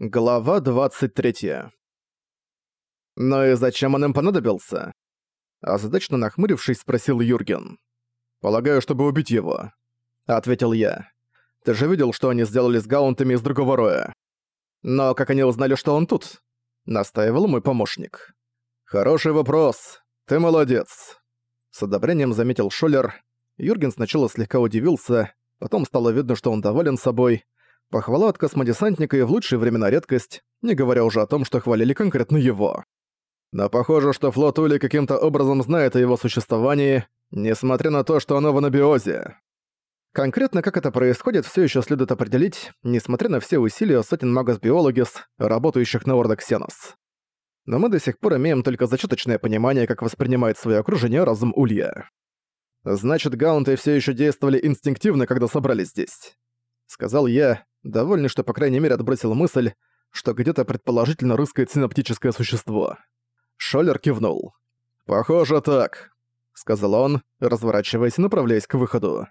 Глава 23. «Ну и зачем он им понадобился?» Озадачно нахмурившись, спросил Юрген. «Полагаю, чтобы убить его», — ответил я. «Ты же видел, что они сделали с гаунтами из другого роя?» «Но как они узнали, что он тут?» — настаивал мой помощник. «Хороший вопрос. Ты молодец». С одобрением заметил Шолер. Юрген сначала слегка удивился, потом стало видно, что он доволен собой — Похвала от космодесантника и в лучшие времена редкость, не говоря уже о том, что хвалили конкретно его. Но похоже, что флот Ули каким-то образом знает о его существовании, несмотря на то, что оно в анабиозе. Конкретно как это происходит, все еще следует определить, несмотря на все усилия сотен магос-биологис, работающих на Ордо Ксенос. Но мы до сих пор имеем только зачаточное понимание, как воспринимает свое окружение разум Улья. Значит, гаунты все еще действовали инстинктивно, когда собрались здесь. Сказал я, довольный, что по крайней мере отбросил мысль, что где-то предположительно рыскает синаптическое существо. Шоллер кивнул. «Похоже так», — сказал он, разворачиваясь и направляясь к выходу.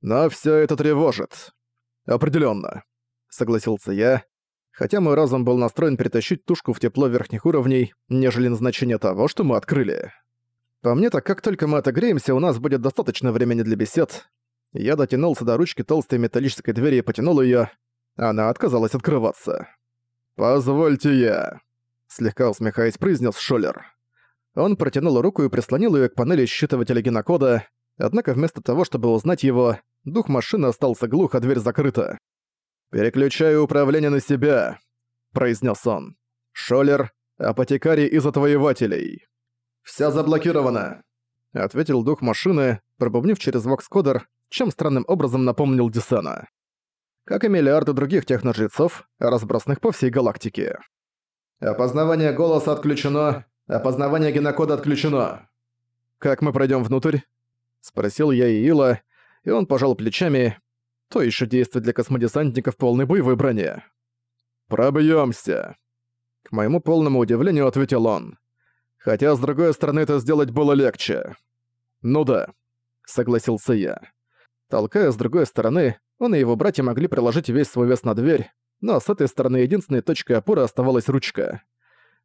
«Но всё это тревожит». «Определённо», — согласился я, хотя мой разум был настроен перетащить тушку в тепло верхних уровней, нежели назначение того, что мы открыли. По мне так как только мы отогреемся, у нас будет достаточно времени для бесед. Я дотянулся до ручки толстой металлической двери и потянул её, она отказалась открываться. «Позвольте я», — слегка усмехаясь, произнес Шоллер. Он протянул руку и прислонил ее к панели считывателя генокода, однако вместо того, чтобы узнать его, дух машины остался глух, а дверь закрыта. «Переключаю управление на себя», — произнес он. «Шоллер, апотекарий из отвоевателей». «Вся заблокирована», — ответил дух машины, пробубнив через вокскодер, чем странным образом напомнил Десена как и миллиарды других техножрецов, разбросанных по всей галактике. «Опознавание голоса отключено, опознавание генокода отключено». «Как мы пройдем внутрь?» — спросил я Иила, и он пожал плечами. То еще действие для космодесантников полной боевой броне. «Пробьёмся!» К моему полному удивлению ответил он. Хотя, с другой стороны, это сделать было легче. «Ну да», — согласился я. Толкая с другой стороны, он и его братья могли приложить весь свой вес на дверь, но с этой стороны единственной точкой опоры оставалась ручка.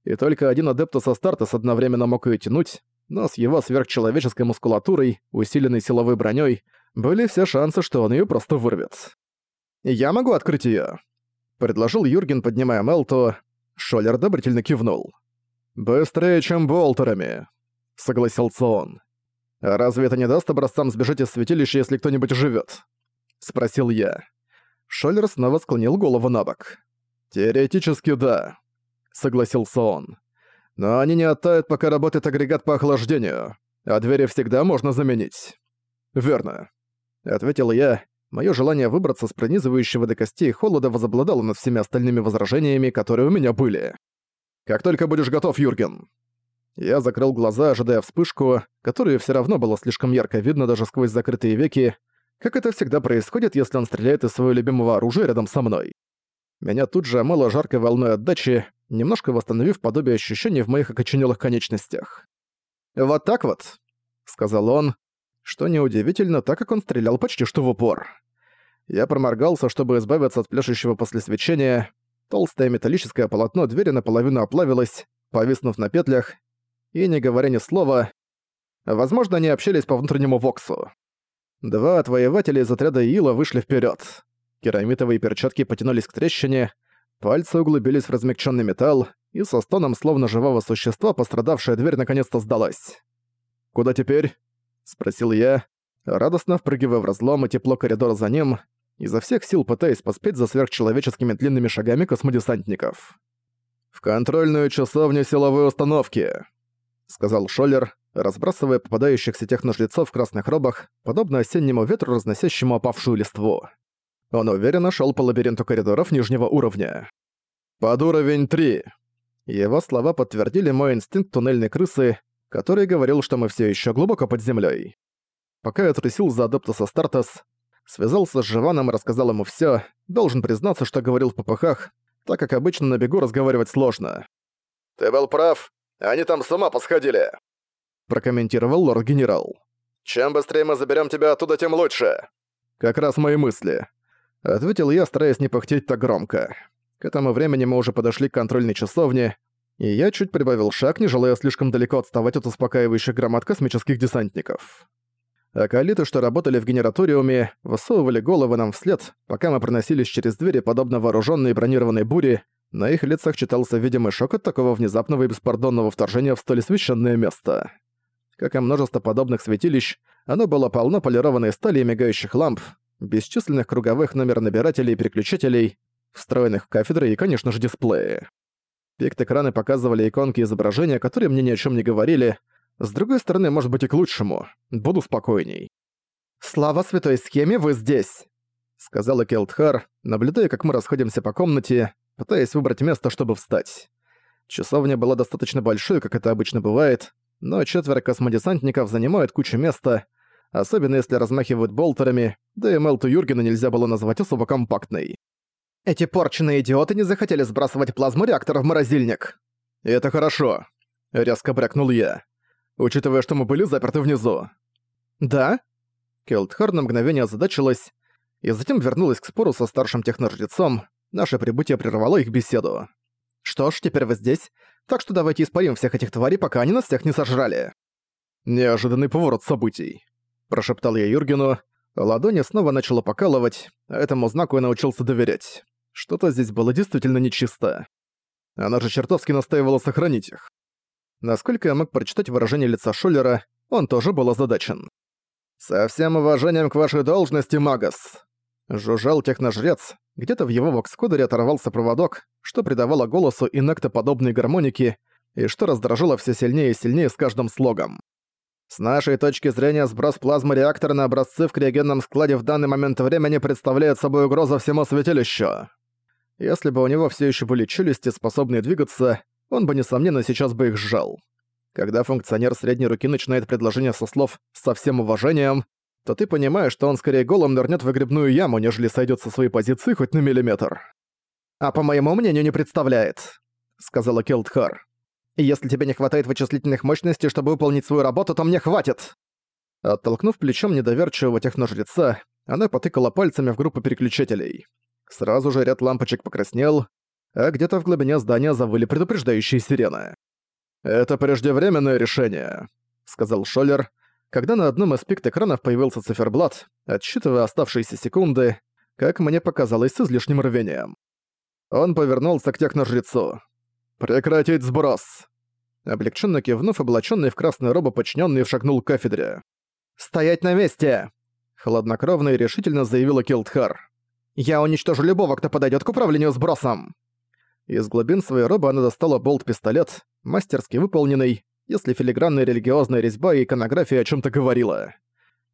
И только один адептус Астартес одновременно мог ее тянуть, но с его сверхчеловеческой мускулатурой, усиленной силовой броней, были все шансы, что он ее просто вырвет. «Я могу открыть ее, предложил Юрген, поднимая Мелту. Шоллер одобрительно кивнул. «Быстрее, чем болтерами», — согласился он. «А разве это не даст образцам сбежать из святилища, если кто-нибудь живет? — спросил я. Шоллер снова склонил голову на бок. «Теоретически да», — согласился он. «Но они не оттают, пока работает агрегат по охлаждению, а двери всегда можно заменить». «Верно», — ответил я. Моё желание выбраться с пронизывающего до костей холода возобладало над всеми остальными возражениями, которые у меня были. «Как только будешь готов, Юрген». Я закрыл глаза, ожидая вспышку, которую все равно было слишком ярко видно даже сквозь закрытые веки, как это всегда происходит, если он стреляет из своего любимого оружия рядом со мной. Меня тут же омыло жаркой волной отдачи, немножко восстановив подобие ощущений в моих окоченелых конечностях. «Вот так вот», — сказал он, что неудивительно, так как он стрелял почти что в упор. Я проморгался, чтобы избавиться от пляшущего после свечения. Толстое металлическое полотно двери наполовину оплавилось, повиснув на петлях, и, не говоря ни слова, возможно, они общались по внутреннему воксу. Два отвоевателя из отряда Ила вышли вперед. Керамитовые перчатки потянулись к трещине, пальцы углубились в размягченный металл, и со стоном словно живого существа пострадавшая дверь наконец-то сдалась. «Куда теперь?» — спросил я, радостно впрыгивая в разлом и тепло коридора за ним, изо всех сил пытаясь поспеть за сверхчеловеческими длинными шагами космодесантников. «В контрольную часовню силовой установки», — сказал Шоллер, разбрасывая попадающихся техножрецов в красных робах, подобно осеннему ветру, разносящему опавшую листву. Он уверенно шел по лабиринту коридоров нижнего уровня. «Под уровень 3!» Его слова подтвердили мой инстинкт туннельной крысы, который говорил, что мы все еще глубоко под землей. Пока я трусил за Адептуса Стартас, связался с Живаном и рассказал ему все, должен признаться, что говорил в попыхах, так как обычно на бегу разговаривать сложно. «Ты был прав, они там с ума посходили!» прокомментировал лорд-генерал. «Чем быстрее мы заберем тебя оттуда, тем лучше!» «Как раз мои мысли», — ответил я, стараясь не пыхтеть так громко. К этому времени мы уже подошли к контрольной часовне, и я чуть прибавил шаг, не желая слишком далеко отставать от успокаивающих громад космических десантников. Акалиты, что работали в генераториуме, высовывали головы нам вслед, пока мы проносились через двери, подобно вооруженной бронированной буре, на их лицах читался видимый шок от такого внезапного и беспардонного вторжения в столь священное место. Как и множество подобных святилищ, оно было полно полированной стали и мигающих ламп, бесчисленных круговых номернабирателей и переключателей, встроенных в кафедры и, конечно же, дисплеи. Пикт-экраны показывали иконки изображения, которые мне ни о чем не говорили. С другой стороны, может быть и к лучшему. Буду спокойней. «Слава святой схеме, вы здесь!» Сказала Келтхар, наблюдая, как мы расходимся по комнате, пытаясь выбрать место, чтобы встать. Часовня была достаточно большой, как это обычно бывает, но четверо космодесантников занимают кучу места, особенно если размахивают болтерами, да и Мелту Юргена нельзя было назвать особо компактной. Эти порченные идиоты не захотели сбрасывать плазму реактора в морозильник. Это хорошо, резко брякнул я, учитывая, что мы были заперты внизу. Да? Келтхар на мгновение озадачилась, и затем вернулась к спору со старшим техножрецом. Наше прибытие прервало их беседу. Что ж, теперь вы здесь, так что давайте испарим всех этих тварей, пока они нас всех не сожрали. Неожиданный поворот событий. Прошептал я Юргену. Ладони снова начало покалывать, этому знаку я научился доверять. Что-то здесь было действительно нечисто. Она же чертовски настаивала сохранить их. Насколько я мог прочитать выражение лица Шулера, он тоже был озадачен. «Со всем уважением к вашей должности, Магас!» Жужжал техножрец, где-то в его вокскодере оторвался проводок, что придавало голосу инектоподобной гармоники и что раздражило все сильнее и сильнее с каждым слогом. С нашей точки зрения, сброс плазмы реактора на образцы в криогенном складе в данный момент времени представляет собой угрозу всему святилищу. Если бы у него все еще были челюсти, способные двигаться, он бы, несомненно, сейчас бы их сжал. Когда функционер средней руки начинает предложение со слов «со всем уважением», то ты понимаешь, что он скорее голым нырнет в выгребную яму, нежели сойдет со своей позиции хоть на миллиметр. «А по моему мнению, не представляет», — сказала Келтхар. «Если тебе не хватает вычислительных мощностей, чтобы выполнить свою работу, то мне хватит!» Оттолкнув плечом недоверчивого техножреца, она потыкала пальцами в группу переключателей. Сразу же ряд лампочек покраснел, а где-то в глубине здания завыли предупреждающие сирены. «Это преждевременное решение», — сказал Шоллер, когда на одном из пикт-экранов появился циферблат, отсчитывая оставшиеся секунды, как мне показалось с излишним рвением. Он повернулся к техножрецу. «Прекратить сброс!» Облегченно кивнув, облаченный в красную робу подчиненный шагнул к кафедре. «Стоять на месте!» Хладнокровно и решительно заявила Килдхар. Я уничтожу любого, кто подойдет к управлению сбросом!» Из глубин своей робы она достала болт-пистолет, мастерски выполненный, если филигранная религиозная резьба и иконография о чем то говорила.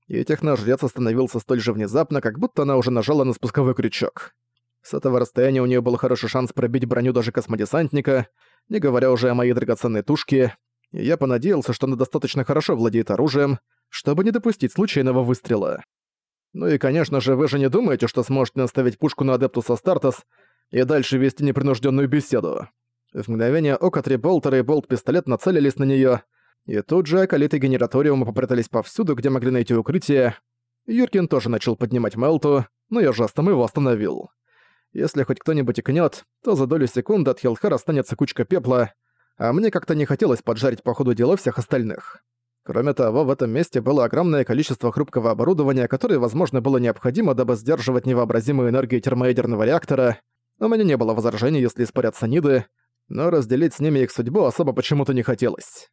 И техножрец остановился столь же внезапно, как будто она уже нажала на спусковой крючок. С этого расстояния у нее был хороший шанс пробить броню даже космодесантника, не говоря уже о моей драгоценной тушке, и я понадеялся, что она достаточно хорошо владеет оружием, чтобы не допустить случайного выстрела. Ну и, конечно же, вы же не думаете, что сможете наставить пушку на Адептуса Стартас и дальше вести непринужденную беседу. В мгновение ока три болтера и болт-пистолет нацелились на нее, и тут же околиты генераториума попрятались повсюду, где могли найти укрытие. Юркин тоже начал поднимать Мелту, но я жестом его остановил. Если хоть кто-нибудь икнет, то за долю секунды от Хилхара останется кучка пепла, а мне как-то не хотелось поджарить по ходу дела всех остальных. Кроме того, в этом месте было огромное количество хрупкого оборудования, которое, возможно, было необходимо, дабы сдерживать невообразимую энергию термоядерного реактора. У меня не было возражений, если испарятся ниды, но разделить с ними их судьбу особо почему-то не хотелось.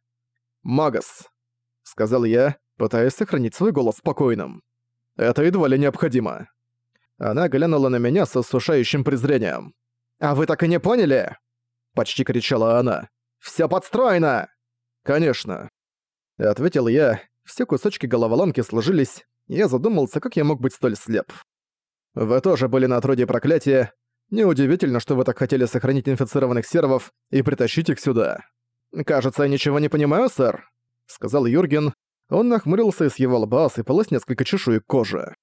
«Магас», — сказал я, пытаясь сохранить свой голос спокойным. «Это едва ли необходимо». Она глянула на меня с осушающим презрением. «А вы так и не поняли?» — почти кричала она. «Всё подстроено!» «Конечно», — ответил я. Все кусочки головоломки сложились, я задумался, как я мог быть столь слеп. «Вы тоже были на отродье проклятия. Неудивительно, что вы так хотели сохранить инфицированных сервов и притащить их сюда». «Кажется, я ничего не понимаю, сэр», — сказал Юрген. Он нахмурился, и с его лба осыпалось несколько чешуек кожи.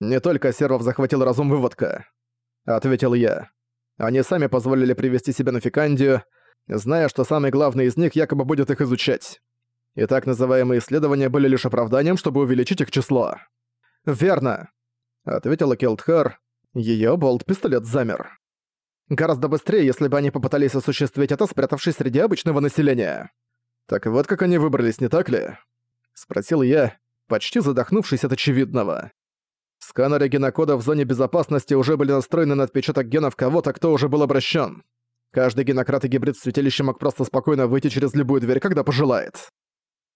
«Не только сервов захватил разум выводка», — ответил я. «Они сами позволили привести себя на Фикандию, зная, что самый главный из них якобы будет их изучать и так называемые исследования были лишь оправданием, чтобы увеличить их число. «Верно», — ответила Келтхар. Её болт-пистолет замер. Гораздо быстрее, если бы они попытались осуществить это, спрятавшись среди обычного населения. Так вот как они выбрались, не так ли? Спросил я, почти задохнувшись от очевидного. Сканеры генокода в зоне безопасности уже были настроены на отпечаток генов кого-то, кто уже был обращен. Каждый генократ и гибрид в святилище мог просто спокойно выйти через любую дверь, когда пожелает.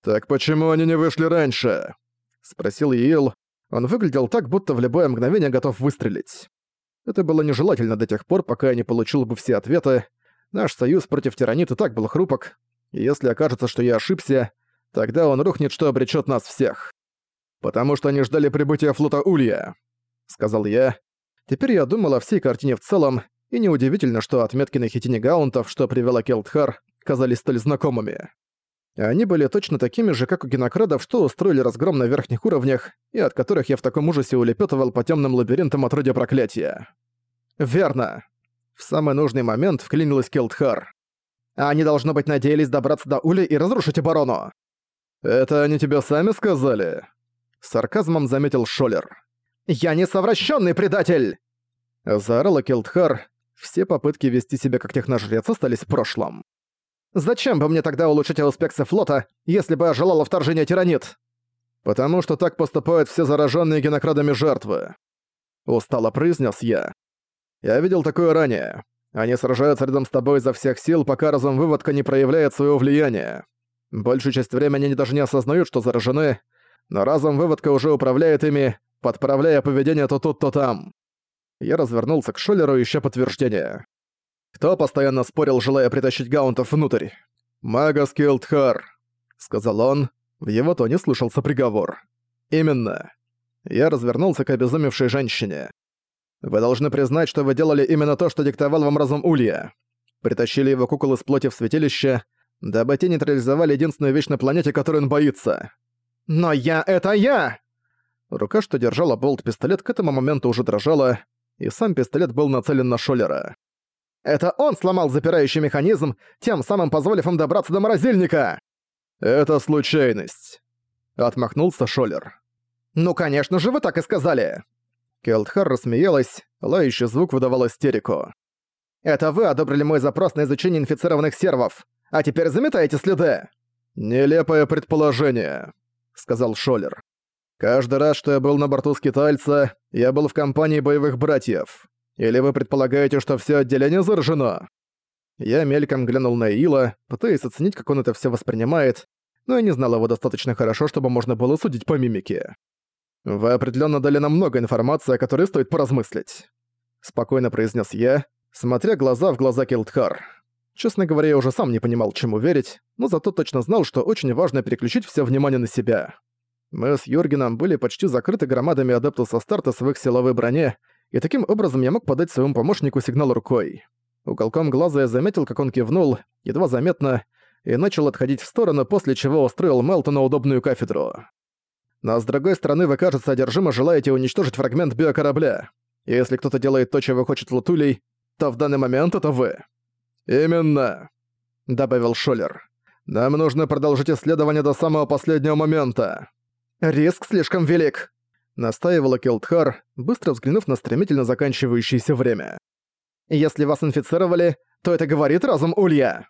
«Так почему они не вышли раньше?» — спросил Иил. Он выглядел так, будто в любое мгновение готов выстрелить. Это было нежелательно до тех пор, пока я не получил бы все ответы. Наш союз против тиранита так был хрупок, и если окажется, что я ошибся, тогда он рухнет, что обречет нас всех. «Потому что они ждали прибытия флота Улья», — сказал я. Теперь я думал о всей картине в целом, и неудивительно, что отметки на хитине гаунтов, что привела Келтхар, казались столь знакомыми. Они были точно такими же, как у генокрадов, что устроили разгром на верхних уровнях, и от которых я в таком ужасе улепетывал по темным лабиринтам от роди проклятия. «Верно». В самый нужный момент вклинилась Келтхар. «А они, должно быть, надеялись добраться до Ули и разрушить оборону». «Это они тебе сами сказали?» Сарказмом заметил Шолер. «Я не совращенный предатель!» Заорала Келтхар. Все попытки вести себя как техножрец остались в прошлом. «Зачем бы мне тогда улучшить ауспексы флота, если бы я желала вторжения тиранит?» «Потому что так поступают все зараженные генокрадами жертвы», — устало произнес я. «Я видел такое ранее. Они сражаются рядом с тобой изо всех сил, пока разум выводка не проявляет своего влияния. Большую часть времени они даже не осознают, что заражены, но разум выводка уже управляет ими, подправляя поведение то тут, то там. Я развернулся к Шолеру, ища подтверждение. Кто постоянно спорил, желая притащить гаунтов внутрь? «Магас Килдхар», — сказал он. В его тоне слышался приговор. «Именно». Я развернулся к обезумевшей женщине. «Вы должны признать, что вы делали именно то, что диктовал вам разум Улья. Притащили его кукол из плоти в святилище, дабы те нейтрализовали единственную вещь на планете, которой он боится. «Но я — это я!» Рука, что держала болт-пистолет, к этому моменту уже дрожала, и сам пистолет был нацелен на Шолера. «Это он сломал запирающий механизм, тем самым позволив им добраться до морозильника!» «Это случайность», — отмахнулся Шолер. «Ну, конечно же, вы так и сказали!» Келтхар рассмеялась, лающий звук выдавал истерику. «Это вы одобрили мой запрос на изучение инфицированных сервов, а теперь заметаете следы!» «Нелепое предположение», сказал Шолер. «Каждый раз, что я был на борту скитальца, я был в компании боевых братьев. Или вы предполагаете, что все отделение заражено?» Я мельком глянул на Ила, пытаясь оценить, как он это все воспринимает, но я не знал его достаточно хорошо, чтобы можно было судить по мимике. «Вы определенно дали нам много информации, о которой стоит поразмыслить», — спокойно произнес я, смотря глаза в глаза Килдхар. Честно говоря, я уже сам не понимал, чему верить, но зато точно знал, что очень важно переключить все внимание на себя. Мы с Йоргеном были почти закрыты громадами адептуса старта в их силовой броне, и таким образом я мог подать своему помощнику сигнал рукой. Уголком глаза я заметил, как он кивнул, едва заметно, и начал отходить в сторону, после чего устроил Мелта на удобную кафедру. Но с другой стороны, вы, кажется, одержимо желаете уничтожить фрагмент биокорабля. Если кто-то делает то, чего хочет Латулей, то в данный момент это вы. «Именно», — добавил Шолер. «Нам нужно продолжить исследование до самого последнего момента». «Риск слишком велик», — настаивала Келтхар, быстро взглянув на стремительно заканчивающееся время. «Если вас инфицировали, то это говорит разум Улья».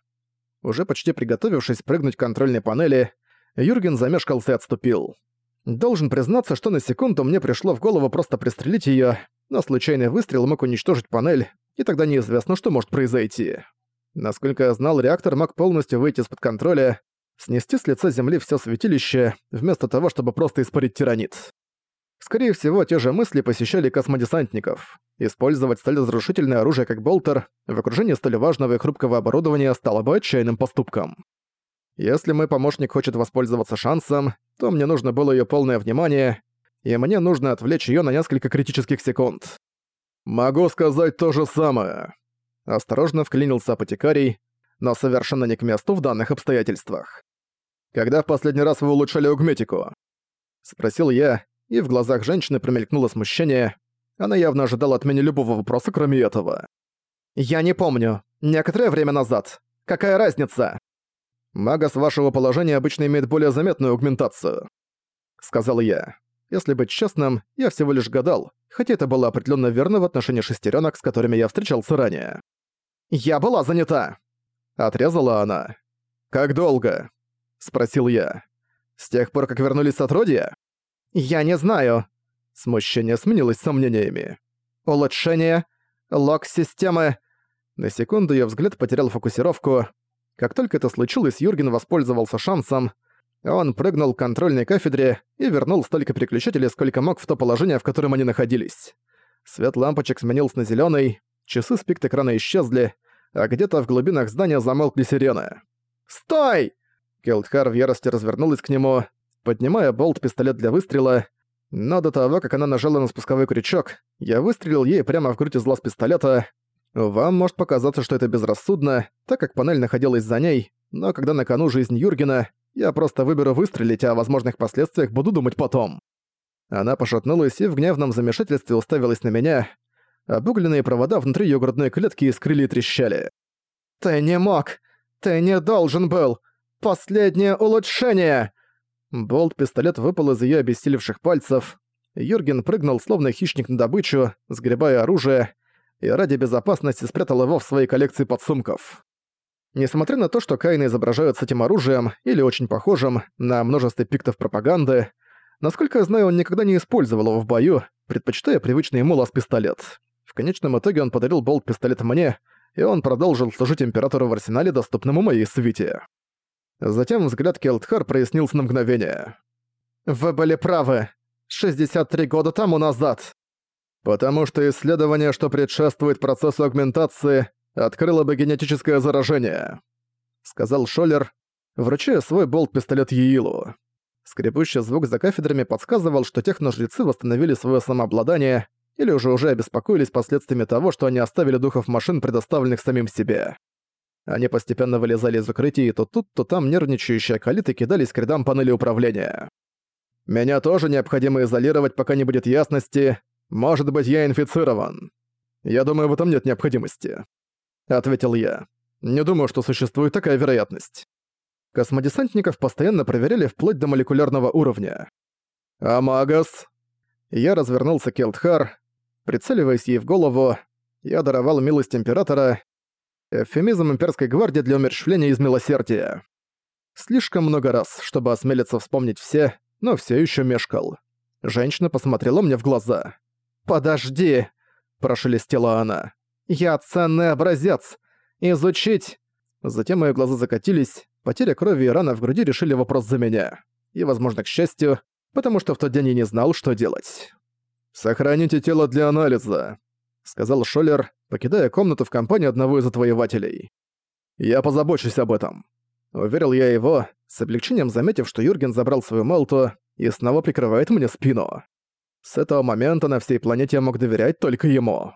Уже почти приготовившись прыгнуть к контрольной панели, Юрген замешкался и отступил. Должен признаться, что на секунду мне пришло в голову просто пристрелить её, но случайный выстрел мог уничтожить панель, и тогда неизвестно, что может произойти. Насколько я знал, реактор мог полностью выйти из-под контроля, снести с лица Земли все святилище, вместо того, чтобы просто испарить тиранит. Скорее всего, те же мысли посещали космодесантников. Использовать столь разрушительное оружие, как Болтер, в окружении столь важного и хрупкого оборудования стало бы отчаянным поступком. Если мой помощник хочет воспользоваться шансом, то мне нужно было ее полное внимание, и мне нужно отвлечь ее на несколько критических секунд. «Могу сказать то же самое», Осторожно вклинился апотекарий, но совершенно не к месту в данных обстоятельствах. «Когда в последний раз вы улучшали аугметику?» Спросил я, и в глазах женщины промелькнуло смущение. Она явно ожидала от меня любого вопроса, кроме этого. «Я не помню. Некоторое время назад. Какая разница?» «Мага с вашего положения обычно имеет более заметную аугментацию», — сказал я. Если быть честным, я всего лишь гадал, хотя это было определенно верно в отношении шестеренок, с которыми я встречался ранее. «Я была занята!» — отрезала она. «Как долго?» — спросил я. «С тех пор, как вернулись с отродья?» «Я не знаю». Смущение сменилось сомнениями. «Улучшение? Лог-системы?» На секунду я взгляд потерял фокусировку. Как только это случилось, Юрген воспользовался шансом — он прыгнул к контрольной кафедре и вернул столько переключателей, сколько мог в то положение, в котором они находились. Свет лампочек сменился на зелёный, часы спикт-экрана исчезли, а где-то в глубинах здания замолкли сирены. «Стой!» Келдхар в ярости развернулась к нему, поднимая болт-пистолет для выстрела, но до того, как она нажала на спусковой крючок, я выстрелил ей прямо в грудь из глаз пистолета. Вам может показаться, что это безрассудно, так как панель находилась за ней, но когда на кону жизнь Юргена, я просто выберу выстрелить, а о возможных последствиях буду думать потом». Она пошатнулась и в гневном замешательстве уставилась на меня. Обугленные провода внутри её грудной клетки искрили и трещали. «Ты не мог! Ты не должен был! Последнее улучшение!» Болт-пистолет выпал из её обессилевших пальцев. Юрген прыгнул, словно хищник на добычу, сгребая оружие, и ради безопасности спрятал его в своей коллекции подсумков. Несмотря на то, что Каина изображают с этим оружием, или очень похожим, на множестве пиктов пропаганды, насколько я знаю, он никогда не использовал его в бою, предпочитая привычный ему лаз-пистолет. В конечном итоге он подарил болт-пистолет мне, и он продолжил служить Императору в арсенале, доступному моей свите. Затем взгляд Келтхар прояснился на мгновение. «Вы были правы. 63 года тому назад. Потому что исследование, что предшествует процессу агментации, открыло бы генетическое заражение», — сказал Шоллер, вручая свой болт-пистолет Еилу. Скрипущий звук за кафедрами подсказывал, что техножрецы восстановили свое самообладание или уже уже обеспокоились последствиями того, что они оставили духов машин, предоставленных самим себе. Они постепенно вылезали из укрытий, то тут, то там нервничающие калиты кидались к рядам панели управления. «Меня тоже необходимо изолировать, пока не будет ясности. Может быть, я инфицирован. Я думаю, в этом нет необходимости. — ответил я. «Не думаю, что существует такая вероятность». Космодесантников постоянно проверяли вплоть до молекулярного уровня. «Амагас!» Я развернулся к Келтхар, прицеливаясь ей в голову, я даровал милость Императора, эвфемизм Имперской гвардии для умерщвления из милосердия. Слишком много раз, чтобы осмелиться вспомнить все, но все еще мешкал. Женщина посмотрела мне в глаза. «Подожди!» – прошелестела она. Я ценный образец! Изучить!» Затем мои глаза закатились, потеря крови и рана в груди решили вопрос за меня. И, возможно, к счастью, потому что в тот день я не знал, что делать. «Сохраните тело для анализа», — сказал Шоллер, покидая комнату в компании одного из отвоевателей. «Я позабочусь об этом». Уверил я его, с облегчением заметив, что Юрген забрал свою Мелту и снова прикрывает мне спину. С этого момента на всей планете я мог доверять только ему.